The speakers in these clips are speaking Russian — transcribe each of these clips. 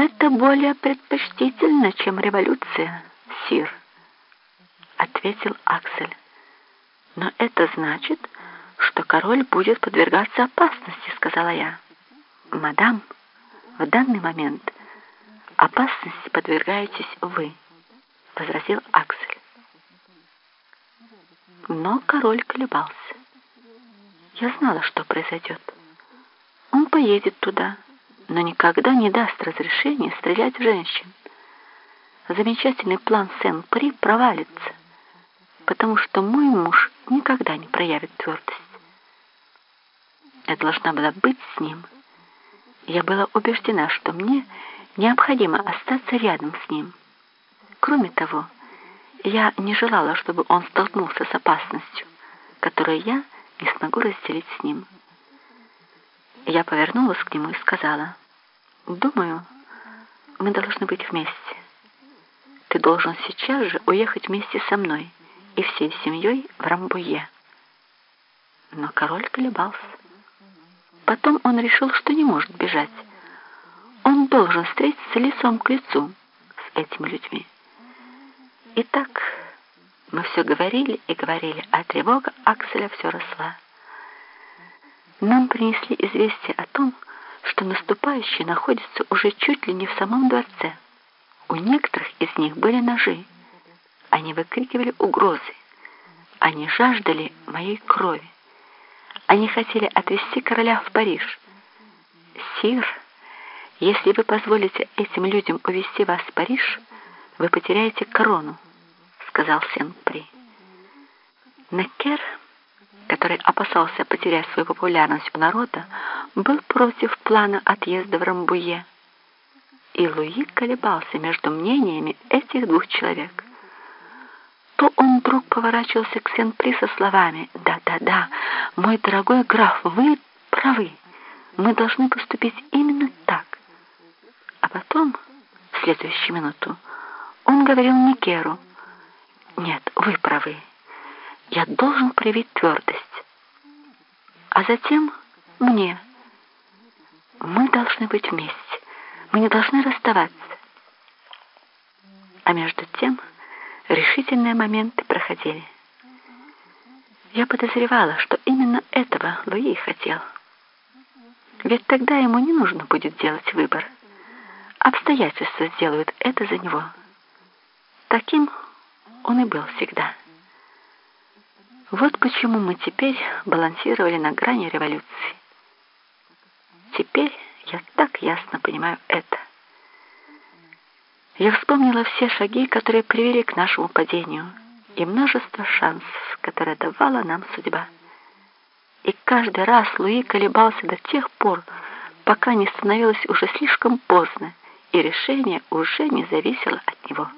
«Это более предпочтительно, чем революция, сир», — ответил Аксель. «Но это значит, что король будет подвергаться опасности», — сказала я. «Мадам, в данный момент опасности подвергаетесь вы», — возразил Аксель. Но король колебался. Я знала, что произойдет. Он поедет туда, но никогда не даст разрешения стрелять в женщин. Замечательный план Сен-При провалится, потому что мой муж никогда не проявит твердость. Я должна была быть с ним. Я была убеждена, что мне необходимо остаться рядом с ним. Кроме того, я не желала, чтобы он столкнулся с опасностью, которую я не смогу разделить с ним. Я повернулась к нему и сказала, «Думаю, мы должны быть вместе. Ты должен сейчас же уехать вместе со мной и всей семьей в Рамбуе». Но король колебался. Потом он решил, что не может бежать. Он должен встретиться лицом к лицу с этими людьми. Итак, мы все говорили и говорили, а тревога Акселя все росла. Нам принесли известие о том, что наступающие находятся уже чуть ли не в самом дворце. У некоторых из них были ножи. Они выкрикивали угрозы. Они жаждали моей крови. Они хотели отвезти короля в Париж. Сир, если вы позволите этим людям увезти вас в Париж, вы потеряете корону, сказал Сен-При. Некер который опасался потерять свою популярность у народа, был против плана отъезда в Рамбуе. И Луи колебался между мнениями этих двух человек. То он вдруг поворачивался к Сен-При со словами «Да-да-да, мой дорогой граф, вы правы, мы должны поступить именно так». А потом, в следующую минуту, он говорил Никеру «Нет, вы правы» я должен проявить твердость. А затем мне. Мы должны быть вместе. Мы не должны расставаться. А между тем решительные моменты проходили. Я подозревала, что именно этого Луи хотел. Ведь тогда ему не нужно будет делать выбор. Обстоятельства сделают это за него. Таким он и был всегда. Вот почему мы теперь балансировали на грани революции. Теперь я так ясно понимаю это. Я вспомнила все шаги, которые привели к нашему падению, и множество шансов, которые давала нам судьба. И каждый раз Луи колебался до тех пор, пока не становилось уже слишком поздно, и решение уже не зависело от него.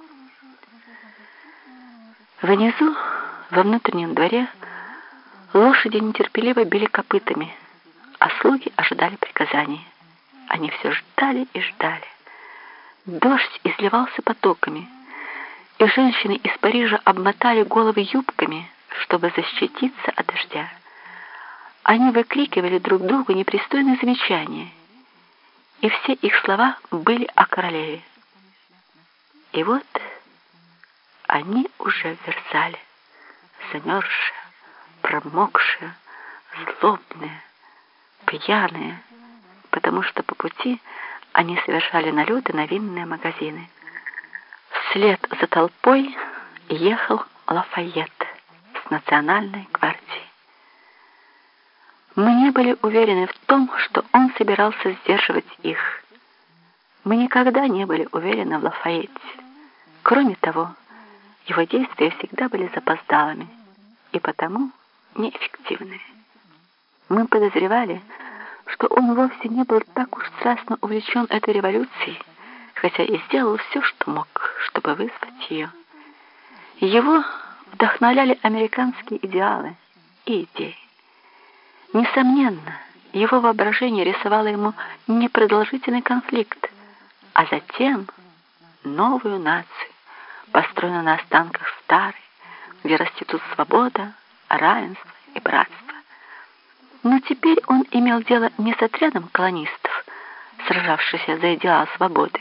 Внизу во внутреннем дворе лошади нетерпеливо били копытами, а слуги ожидали приказаний. Они все ждали и ждали. Дождь изливался потоками, и женщины из Парижа обмотали головы юбками, чтобы защититься от дождя. Они выкрикивали друг другу непристойные замечания, и все их слова были о королеве. И вот они уже в Версале замерзшая, промокшая, злобная, пьяная, потому что по пути они совершали налеты на винные магазины. Вслед за толпой ехал Лафайет с национальной гвардией. Мы не были уверены в том, что он собирался сдерживать их. Мы никогда не были уверены в Лафайете. Кроме того, его действия всегда были запоздалыми и потому неэффективны. Мы подозревали, что он вовсе не был так уж страстно увлечен этой революцией, хотя и сделал все, что мог, чтобы вызвать ее. Его вдохновляли американские идеалы и идеи. Несомненно, его воображение рисовало ему непродолжительный конфликт, а затем новую нацию, построенную на останках старой, где растет свобода, равенство и братство. Но теперь он имел дело не с отрядом колонистов, сражавшихся за идеал свободы,